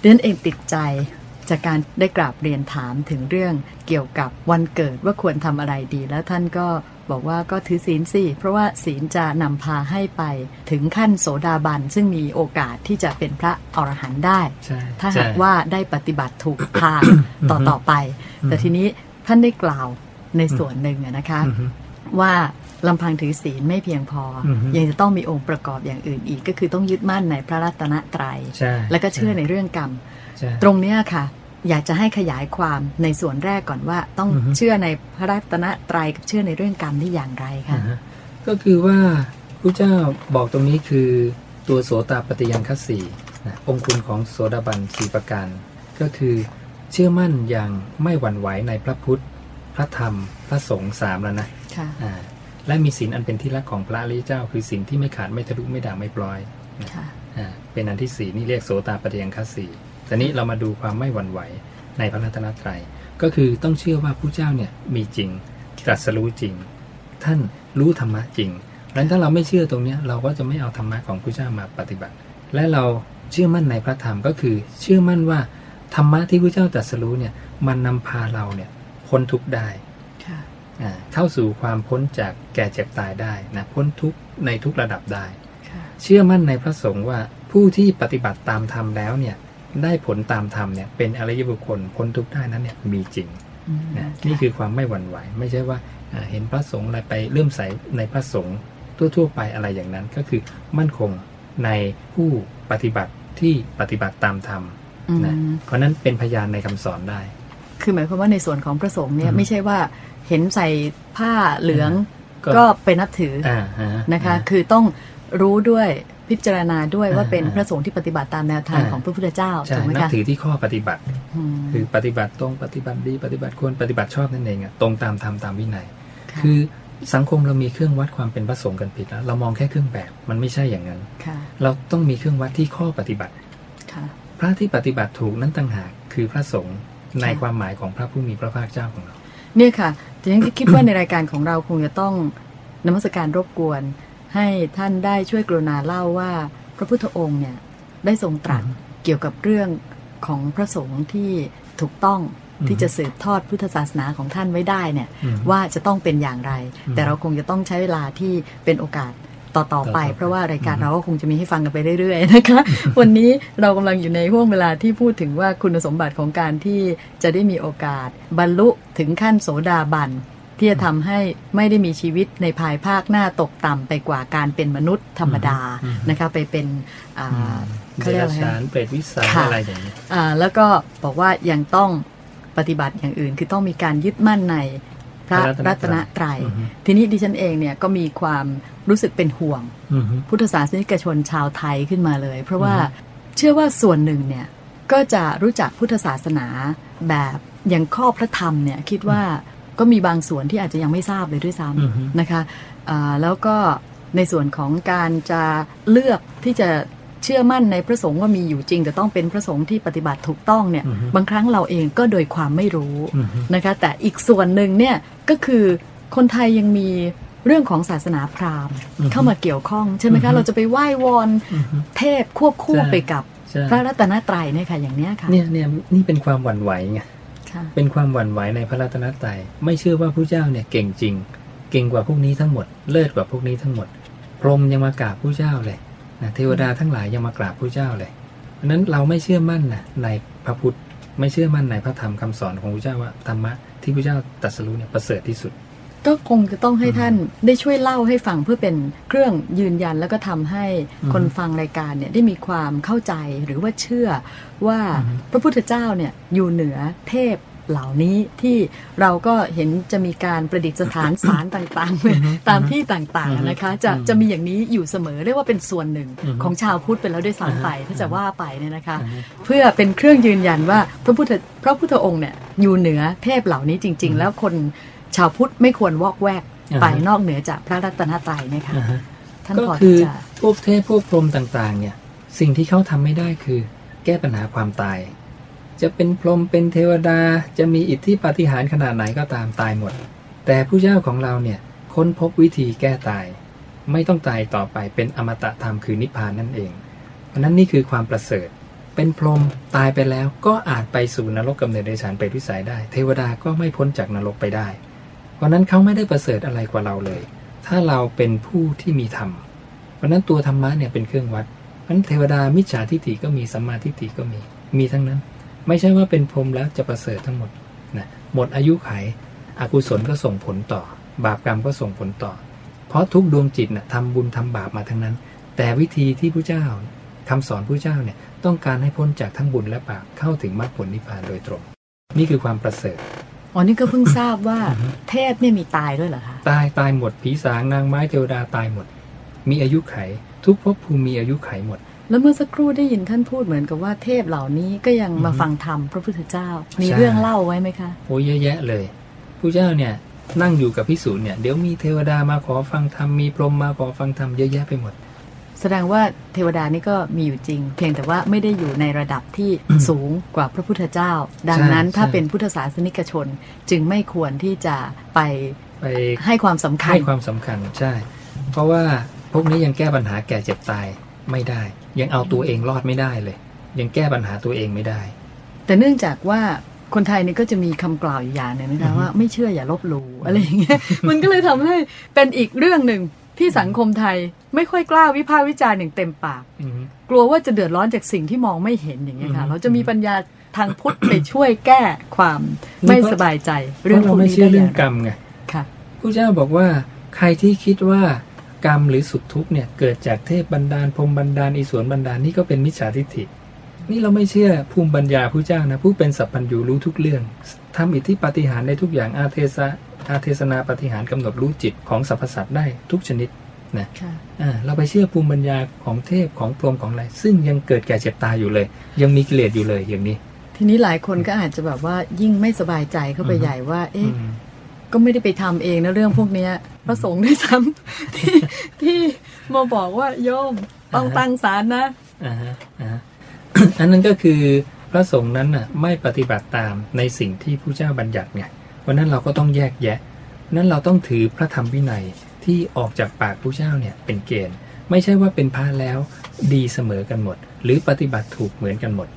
เรียนเองติดใจจากการได้กราบเรียนถามถึงเรื่องเกี่ยวกับวันเกิดว่าควรทำอะไรดี แล้วท่านก็บอกว่าก็ถือศีลสิเพราะว่าศีลจะนำพาให้ไปถึงขั้นโสดาบัน ซึ่งมีโอกาสที่จะเป็นพระอรหันต์ได้ ถ้าหากว่าได้ปฏิบัติถูกทางต่อต่อไป แต่ทีนี้ท่านได้กล่าวในส่วนหนึ่งนะคะว่า ลำพังถือศีลไม่เพียงพอ ยังจะต้องมีองค์ประกอบอย่างอื่นอีก ก็คือต้องยึดมั่นในพระรัตนตรยัย แล้วก็เชื่อในเรื่องกรรม ตรงเนี้ยค่ะ อยากจะให้ขยายความในส่วนแรกก่อนว่า ต้องเชื่อในพระรัตนตรัยกับเชื่อในเรื่องกรรมนี่อย่างไรคะก็คือว่าพระเจ้าบอกตรงนี้คือตัวโสตปฏิยังคสีนะองคุณของโสดาบันสีประการ ก็คือเชื่อมั่นอย่างไม่หวั่นไหวในพระพุทธ พระธรรมพระสงฆ์สามแล้วนะะ และมีศีลอันเป็นที่รักของพระริเจ้า คือศีลที่ไม่ขาดไม่ทะลุไม่ด่างไม่ปล่อยเป็นอันที่สี่นี่เรียกโสตาปฏิยังคสีแต่นี้เรามาดูความไม่หวั่นไหวในพระรัตนตรัย ก็คือต้องเชื่อว่าผู้เจ้าเนี่ยมีจริงตรัสรู้จริง ท่านรู้ธรรมะจริงดังนั้นถ้าเราไม่เชื่อตรงนี้เราก็จะไม่เอาธรรมะของผู้เจ้ามาปฏิบัติ และเราเชื่อมั่นในพระธรรมก็คือ เชื่อมั่นว่าธรรมะที่ผู้เจ้าตรัสรู้เนี่ยมันนำพาเราเนี่ยพ้นทุกข์ได้ เข้าสู่ความพ้นจากแก่เจ็บตายได้นะพ้นทุกข์ในทุกระดับได้ เชื่อมั่นในพระสงฆ์ว่าผู้ที่ปฏิบัติตามธรรมแล้วเนี่ยได้ผลตามธรรมเนี่ยเป็นอริยบุคคลพ้นทุกข์ได้นั้นเนี่ยมีจริงนะนี่คือความไม่หวั่นไหว ไม่ใช่ว่าเห็นพระสงฆ์อะไรไปเลื่อมใสในพระสงฆ์ทั่วๆไปอะไรอย่างนั้นก็คือมั่นคงในผู้ปฏิบัติที่ปฏิบัติตามธรรมนะเพราะนั้นเป็นพยานในคำสอนได้ คือหมายความว่าในส่วนของพระสงฆ์เนี่ยไม่ใช่ว่า เห็นใส่ผ้าเหลืองก็เป็นนับถือนะคะ คือต้องรู้ด้วยพิจารณาด้วยว่าเป็นพระสงฆ์ที่ปฏิบัติตามแนวทางของพระพุทธเจ้าถูกไหมคะนับถือที่ข้อปฏิบัติ คือปฏิบัติตรงปฏิบัติดีปฏิบัติควรปฏิบัติชอบนั่นเองอะตรงตามธรรมตามวินัย คือสังคมเรามีเครื่องวัดความเป็นพระสงฆ์กันผิดแล้ว เรามองแค่เครื่องแบบมันไม่ใช่อย่างนั้นเราต้องมีเครื่องวัดที่ข้อปฏิบัติพระที่ปฏิบัติถูกนั้นต่างหากคือพระสงฆ์ในความหมายของพระผู้มีพระภาคเจ้าของเรา เนี่ยค่ะ ทีนี้คิดว่าในรายการของเราคงจะต้องนมัสการรบกวน ให้ท่านได้ช่วยกรุณาเล่าว่า พระพุทธองค์เนี่ยได้ทรงตรัสเกี่ยวกับเรื่องของพระสงฆ์ที่ถูกต้องที่จะสืบทอดพุทธศาสนาของท่านไว้ได้เนี่ยว่าจะต้องเป็นอย่างไร แต่เราคงจะต้องใช้เวลาที่เป็นโอกาส ต่อต่อไป เพราะว่ารายการเราก็คงจะมีให้ฟังกันไปเรื่อยๆนะคะ วันนี้เรากำลังอยู่ในห่วงเวลาที่พูดถึงว่าคุณสมบัติของการที่จะได้มีโอกาส บรรลุถึงขั้นโสดาบันที่จะทำให้ไม่ได้มีชีวิตในภายภาคหน้าตกต่ำไปกว่าการเป็นมนุษย์ธรรมดานะคะไปเป็นเขาเรียกอะไรเปรตวิสัยอะไรอย่างนี้แล้วก็บอกว่ายังต้องปฏิบัติอย่างอื่น คือต้องมีการยึดมั่นใน พระรัตนตรัยทีนี้ดิฉันเองเนี่ยก็มีความรู้สึกเป็นห่วง พุทธศาสนิกชนชาวไทยขึ้นมาเลย เพราะว่าเชื่อว่าส่วนหนึ่งเนี่ยก็จะรู้จักพุทธศาสนาแบบอย่างข้อพระธรรมเนี่ยคิดว่าก็มีบางส่วนที่อาจจะยังไม่ทราบเลยด้วยซ้ำนะคะแล้วก็ในส่วนของการจะเลือกที่จะเชื่อมั่นในพระสงฆ์ว่ามีอยู่จริง แต่ต้องเป็นพระสงฆ์ที่ปฏิบัติถูกต้องเนี่ยบางครั้งเราเองก็โดยความไม่รู้นะคะแต่อีกส่วนหนึ่งเนี่ยก็คือคนไทยยังมีเรื่องของศาสนาพราหมณ์เข้ามาเกี่ยวข้องใช่ไหมคะเราจะไปไหว้วอนเทพควบคู่ไปกับพระรัตนตรัยเนี่ยค่ะอย่างเนี้ยค่ะเนี่ยเนี่ยนี่เป็นความหวั่นไหวไงเป็นความหวั่นไหวในพระรัตนตรัยไม่เชื่อว่าพระเจ้าเนี่ยเก่งจริง เก่งกว่าพวกนี้ทั้งหมด เลิศกว่าพวกนี้ทั้งหมด พรหมยังมากราบพระเจ้าเลย นะเทวดาทั้งหลายยังมากราบพระเจ้าเลยเพราะนั้นเราไม่เชื่อมั่นนะในพระพุทธไม่เชื่อมั่นในพระธรรมคำสอนของพระเจ้าว่าธรรมะที่พระเจ้าตรัสรู้เนี่ยประเสริฐที่สุด ก็คงจะต้องให้ท่านได้ช่วยเล่าให้ฟังเพื่อเป็นเครื่องยืนยันแล้วก็ทำให้คนฟังรายการเนี่ยได้มีความเข้าใจหรือว่าเชื่อว่าพระพุทธเจ้าเนี่ยอยู่เหนือเทพ เหล่านี้ที่เราก็เห็นจะมีการประดิษฐานสารต่างๆ ตามที่ต่างๆนะคะจะจะมีอย่างนี้อยู่เสมอเรียกว่าเป็นส่วนหนึ่งของชาวพุทธเป็นแล้วด้วยซ้ำไปถ้าจะว่าไปเนี่ยนะคะ เพื่อเป็นเครื่องยืนยันว่าพระพุทธพระพุทธองค์เนี่ยอยู่เหนือเทพเหล่านี้จริง ๆ แล้วคนชาวพุทธไม่ควรวอกแวกไปนอกเหนือจากพระรัตนตรัยนะคะท่านพอที่จะพวกเทพพวกพรหมต่างๆ เนี่ย สิ่งที่เขาทำไม่ได้คือ แก้ปัญหาความตาย จะเป็นพรหมเป็นเทวดาจะมีอิทธิปาฏิหาริย์ขนาดไหนก็ตามตายหมด แต่ผู้เจ้าของเราเนี่ยค้นพบวิธีแก้ตาย ไม่ต้องตายต่อไปเป็นอมตะธรรมคือนิพพานนั่นเองเพราะนั้นนี่คือความประเสริฐ เป็นพรหมตายไปแล้วก็อาจไปสู่นรกกำเนิดในสารเปพิสัยได้ เทวดาก็ไม่พ้นจากนรกไปได้ เพราะนั้นเขาไม่ได้ประเสริฐอะไรกว่าเราเลย ถ้าเราเป็นผู้ที่มีธรรมเพราะนั้นตัวธรรมะเนี่ยเป็นเครื่องวัดเพราะนั้นเทวดามิจฉาทิฏฐิก็มีสัมมาทิฏฐิก็มีมีทั้งนั้น ไม่ใช่ว่าเป็นพรหมแล้วจะประเสริฐทั้งหมดนะหมดอายุไขอกุศลก็ส่งผลต่อ บาปกรรมก็ส่งผลต่อ เพราะทุกดวงจิตนะ่ะทำบุญทำบาปมาทั้งนั้น แต่วิธีที่พระเจ้าคำสอนพระเจ้าเนี่ยต้องการให้พ้นจากทั้งบุญและบาปเข้าถึงมรรคผลนิพพานโดยตรง นี่คือความประเสริฐอ๋อนี่ก็เพิ่งทราบว่า เทพเนี่ยมีตายด้วยเหรอคะตายตายหมดผีสางนางไม้เทวดาตายหมด มีอายุไข ทุกภพภูมิมีอายุไขหมด แล้วเมื่อสักครู่ได้ยินท่านพูดเหมือนกับว่าเทพเหล่านี้ก็ยังมาฟังธรรมพระพุทธเจ้า มีเรื่องเล่าไว้ไหมคะโอ้เยอะแยะเลยผู้เจ้าเนี่ยนั่งอยู่กับพิสูจน์เนี่ยเดี๋ยวมีเทวดามาขอฟังธรรมมีพรหมมาขอฟังธรรมเยอะแยะไปหมด แสดงว่าเทวดานี่ก็มีอยู่จริง เพียงแต่ว่าไม่ได้อยู่ในระดับที่สูงกว่าพระพุทธเจ้า ดังนั้นใช่ถ้าใช่เป็นพุทธศาสนิกชนจึงไม่ควรที่จะไปไปให้ความสำคัญให้ความสำคัญใช่ เพราะว่าพวกนี้ยังแก้ปัญหาแก่เจ็บตาย ไม่ได้ ยังเอาตัวเองรอดไม่ได้เลย ยังแก้ปัญหาตัวเองไม่ได้ แต่เนื่องจากว่าคนไทยนี่ก็จะมีคำกล่าวอยู่อย่างหนึ่งนะอืคะอฮึว่าไม่เชื่ออย่าลบหลู่อะไรอย่างเงี้ยมันก็เลยทำให้เป็นอีกเรื่องหนึ่งที่สังคมไทยไม่ค่อยกล้าวิพากษ์วิจารณ์อย่างเต็มปากอืมกลัวว่าจะเดือดร้อนจากสิ่งที่มองไม่เห็นอย่างเงี้ยค่ะอือฮึเราจะมีปัญญาทางพุทธไปช่วยแก้ความนี่ไม่เพราะสบายใจเพเรื่องราะพเราวกไม่นี้เชื่อได้เรื่อองย่างกรไรรมไงค่ะผู้เจ้าบอกว่าใครที่คิดว่า กรรมหรือสุดทุกข์เนี่ยเกิดจากเทพบันดาลพรหมบันดาลอีสวนบันดาลนี่ก็เป็นมิจฉาทิฏฐิ นี่เราไม่เชื่อภูมิปัญญาผู้เจ้านะผู้เป็นสัพพัญญูรู้ทุกเรื่องทำอิทธิปาฏิหารย์ในทุกอย่างอาเทศะอาเทศนาปาฏิหารย์กำหนดรู้จิตของสรรพสัตว์ได้ทุกชนิดนะค่ะอ่าเราไปเชื่อภูมิปัญญาของเทพของพรหมของอะไรซึ่งยังเกิดแก่เจ็บตายอยู่เลย ยังมีกิเลสอยู่เลยอย่างนี้ ทีนี้หลายคนก็อาจจะแบบว่ายิ่งไม่สบายใจเข้าไปอือฮึใหญ่ว่าอืเอ๊ะม ก็ไม่ได้ไปทำเองนะเรื่องพวกเนี้ยพระสงฆ์ด้วยซ้ำที่ที่มาบอกว่าโยมต้องตั้งศาลนะอ่าอันนั้นก็คือพระสงฆ์นั้นน่ะไม่ปฏิบัติตามในสิ่งที่ผู้เจ้าบัญญัติไงเพราะนั้นเราก็ต้องแยกแยะ นั้นเราต้องถือพระธรรมวินัยที่ออกจากปากผู้เจ้าเนี่ยเป็นเกณฑ์ ไม่ใช่ว่าเป็นพระแล้วดีเสมอกันหมด หรือปฏิบัติถูกเหมือนกันหมด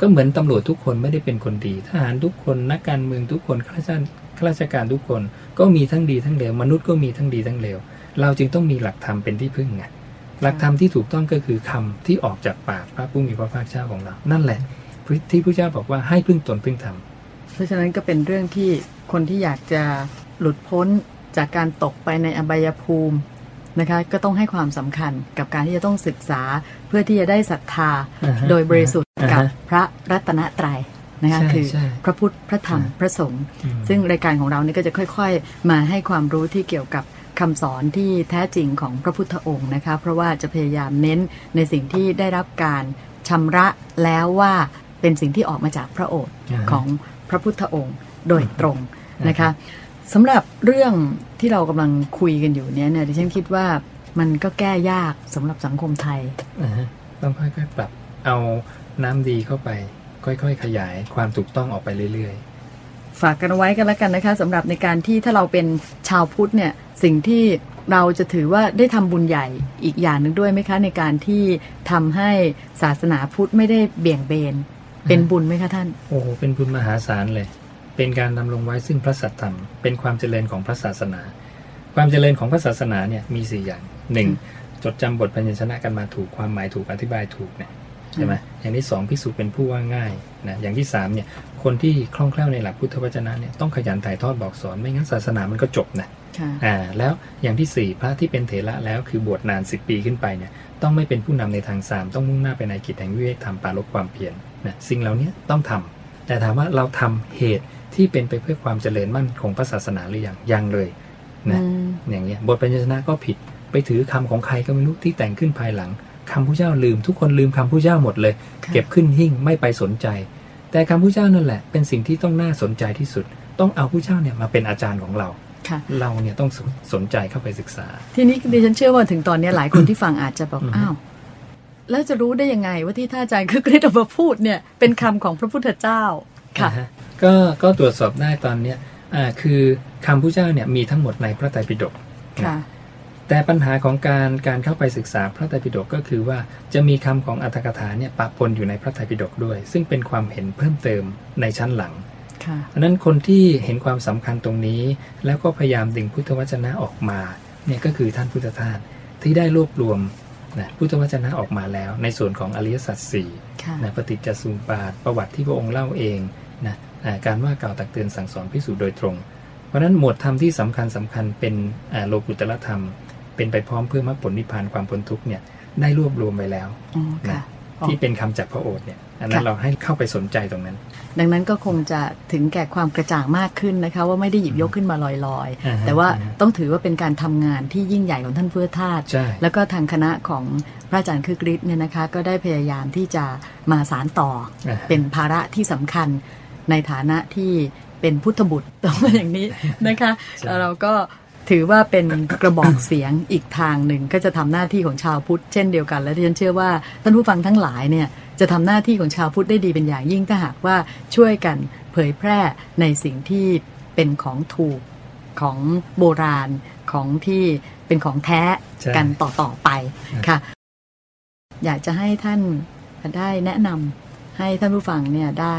ก็เหมือนตำรวจทุกคนไม่ได้เป็นคนดี ทหารทุกคนนักการเมืองทุกคนข้าราชการ ข้าราชการทุกคนก็มีทั้งดีทั้งเลวมนุษย์ก็มีทั้งดีทั้งเลวเราจึงต้องมีหลักธรรมเป็นที่พึ่งไงหลักธรรมที่ถูกต้องก็คือคำที่ออกจากปากพระผู้มีพระภาคเจ้าของเรา นั่นแหละที่พระเจ้าบอกว่าให้พึ่งตนพึ่งธรรมเพราะฉะนั้นก็เป็นเรื่องที่คนที่อยากจะหลุดพ้นจากการตกไปในอบายภูมินะคะก็ต้องให้ความสำคัญกับการที่จะต้องศึกษาเพื่อที่จะได้ศรัทธาอ่าฮะโดยบริสุทธิ์อ่าฮะกับพระรัตนตรัย นะคะใช่คือใช่พระพุทธพระธรรมอ่าพระสงฆ์อืมซึ่งรายการของเรานี่ก็จะค่อยๆ มาให้ความรู้ที่เกี่ยวกับคำสอนที่แท้จริงของพระพุทธองค์นะคะ เพราะว่าจะพยายามเน้นในสิ่งที่ได้รับการชำระแล้วว่าเป็นสิ่งที่ออกมาจากพระโอษฐ์อ่าฮะของพระพุทธองค์โดยตรงอืมนะคะสำหรับเรื่องที่เรากำลังคุยกันอยู่เนี้ยเนี่ยดิฉันคิดว่ามันก็แก้ยากสำหรับสังคมไทยอ่าฮะต้องค่อยๆปรับเอาน้ำดีเข้าไป ค่อยๆ ขยายความถูกต้องออกไปเรื่อยฝากกันไว้กันแล้วกันนะคะสำหรับในการที่ถ้าเราเป็นชาวพุทธเนี่ยสิ่งที่เราจะถือว่าได้ทำบุญใหญ่อีกอย่างหนึ่งด้วยไหมคะ ในการที่ทำให้ศาสนาพุทธไม่ได้เบี่ยงเบน เป็นบุญไหมคะท่านๆโอ้โหเป็นบุญมหาศาลเลย เป็นการดำรงไว้ซึ่งพระสัตธรรม เป็นความเจริญของพระศาสนา ความเจริญของพระศาสนาเนี่ยมีสี่อย่างหนึ่งจดจำบทพยัญชนะกันมาถูกความหมายถูกอธิบายถูกเนี่ย ใช่ไหมอย่างที่สองพิสูจน์เป็นผู้ว่าง่ายนะอย่างที่สามเนี่ยคนที่คล่องแคล่วในหลักพุทธวจนะเนี่ยต้องขยันถ่ายทอดบอกสอนไม่งั้นศาสนามันก็จบนะค่ะอ่าแล้วอย่างที่สี่พระที่เป็นเถระแล้วคือบวชนานสิปีขึ้นไปเนี่ยต้องไม่เป็นผู้นำในทางสามต้องมุ่งหน้าไปในกิจแห่งวิเวกธรรมปราลบความเพียรนะสิ่งเหล่านี้ต้องทำแต่ถามว่าเราทำเหตุที่เป็นไปเพื่อความเจริญมั่นของพระศาสนาหรือยังยังเลยนะอืมอย่างเงี้ยบทปัญญชนะก็ผิดไปถือคำของใครก็ไม่รู้ที่แต่งขึ้นภายหลัง คำผู้เจ้าลืมทุกคนลืมคำผู้เจ้าหมดเลยค่ะเก็บขึ้นหิ้งไม่ไปสนใจ แต่คำผู้เจ้านั่นแหละ เป็นสิ่งที่ต้องน่าสนใจที่สุด ต้องเอาผู้เจ้าเนี่ยมาเป็นอาจารย์ของเราค่ะเราเนี่ยต้องสนสนใจเข้าไปศึกษา ทีนี้ดิฉันเชื่อว่าถึงตอนนี้หลายคนที่ฟังอาจจะบอกอือฮึอ้าวแล้วจะรู้ได้ยังไงว่าที่ท่านอาจารย์คือกริชออกมาพูดเนี่ยเป็นคำของพระพุทธเจ้าค่ะนะฮะก็ก็ตรวจสอบได้ตอนเนี้ยอ่าคือคำผู้เจ้าเนี่ยมีทั้งหมดในพระไตรปิฎกค่ะน แต่ปัญหาของการการเข้าไปศึกษาพระไตรปิฎกก็คือว่าจะมีคำของอัตถกถาเนี่ยปะปนอยู่ในพระไตรปิฎกด้วย ซึ่งเป็นความเห็นเพิ่มเติมในชั้นหลังดังนั้นคนที่เห็นความสำคัญตรงนี้ แล้วก็พยายามดึงพุทธวจนะออกมาเนี่ยก็คือท่านพุทธทาสที่ได้รวบรวมนะพุทธวจนะออกมาแล้ว ในส่วนของอริยสัจสี่นะปฏิจจสุปาทประวัติที่พระองค์เล่าเองนะการว่ากล่าวตักเตือนสั่งสอนพิสูจน์โดยตรง เพราะนั้นหมวดธรรมที่สำคัญสำคัญเป็นโลกุตละธรรม เป็นไปพร้อมเพื่อมรรคผลนิพพานความพ้นทุกเนี่ยได้รวบรวมไว้แล้วนะที่เป็นคำจากพระโอษฐ์เนี่ยอันนั้นเราให้เข้าไปสนใจตรงนั้น ดังนั้นก็คงจะถึงแก่ความกระจ่างมากขึ้นนะคะ ว่าไม่ได้หยิบยกขึ้นมาลอยๆ แต่ว่าต้องถือว่าเป็นการทำงานที่ยิ่งใหญ่ของท่านเพื่อทาสแล้วก็ทางคณะของพระอาจารย์คือกริชเนี่ยนะคะ ก็ได้พยายามที่จะมาสารต่อเป็นภาระที่สำคัญในฐานะที่เป็นพุทธบุตรต้องมาอย่างนี้นะคะ เราก็ ถือว่าเป็นกระบอกเสียงอีกทางหนึ่งก็จะทำหน้าที่ของชาวพุทธเช่นเดียวกัน และที่ฉันเชื่อว่าท่านผู้ฟังทั้งหลายเนี่ยจะทำหน้าที่ของชาวพุทธได้ดีเป็นอย่างยิ่งถ้าหากว่าช่วยกันเผยแพร่ในสิ่งที่เป็นของถูกของโบราณของที่เป็นของแท้กันต่อต่อไปค่ะ อยากจะให้ท่านได้แนะนำให้ท่านผู้ฟังเนี่ยได้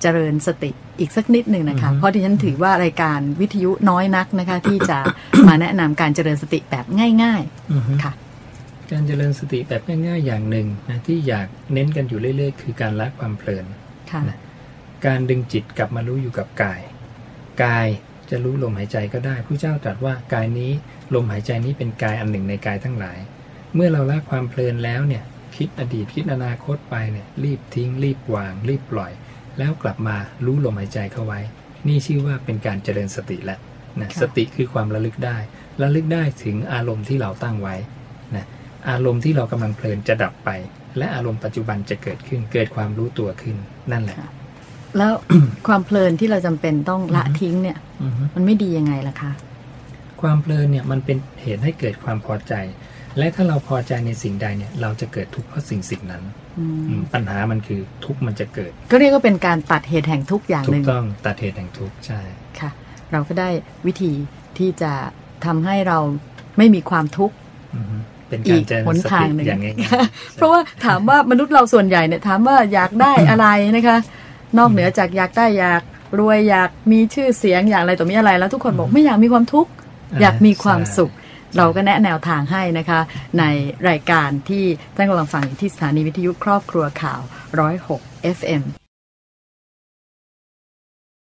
เจริญสติ อีกสักนิดหนึ่งนะคะ เพราะที่ฉันถือว่ารายการวิทยุน้อยนักนะคะ ที่จะมาแนะนำการเจริญสติแบบง่าย ๆ ค่ะ การเจริญสติแบบง่ายๆอย่างหนึ่งนะที่อยากเน้นกันอยู่เรื่อย ๆ คือการละความเพลินนะการดึงจิตกลับมารู้อยู่กับกาย กายจะรู้ลมหายใจก็ได้ผู้เจ้าตรัสว่ากายนี้ลมหายใจนี้เป็นกายอันหนึ่งในกายทั้งหลาย เมื่อเราละความเพลินแล้วเนี่ยคิดอดีตคิดอนาคตไปเนี่ยรีบทิ้ง รีบวาง รีบปล่อย แล้วกลับมารู้ลมหายใจเข้าไว้ นี่ชื่อว่าเป็นการเจริญสติแล้วนะสติคือความระลึกได้ ระลึกได้ถึงอารมณ์ที่เราตั้งไว้นะอารมณ์ที่เรากำลังเพลินจะดับไป และอารมณ์ปัจจุบันจะเกิดขึ้น เกิดความรู้ตัวขึ้นนั่นแหละ แล้วความเพลินที่เราจำเป็นต้องละทิ้งเนี่ยมันไม่ดียังไงล่ะคะ ความเพลินเนี่ยมันเป็นเหตุให้เกิดความพอใจ และถ้าเราพอใจในสิ่งใดเนี่ย เราจะเกิดทุกข์เพราะสิ่งสิ่งนั้นปัญหามันคือทุกมันจะเกิด ก็เรียกว่าเป็นการตัดเหตุแห่งทุกอย่างหนึ่งถูกต้องตัดเหตุแห่งทุกใช่ค่ะ เราก็ได้วิธีที่จะทำให้เราไม่มีความทุกข์เป็นการเจริญสติอย่างง่ายเพราะว่าถามว่ามนุษย์เราส่วนใหญ่เนี่ยถามว่าอยากได้อะไรนะคะ นอกเหนือจากอยากได้อยากรวยอยากมีชื่อเสียงอยากอะไรตัวนี้อะไรแล้วทุกคนบอกไม่อยากมีความทุกข์อยากมีความสุข เราก็แนะแนวทางให้นะคะ ในรายการที่ท่านกำลังฟังอยู่ที่สถานีวิทยุครอบครัวข่าว 106 FM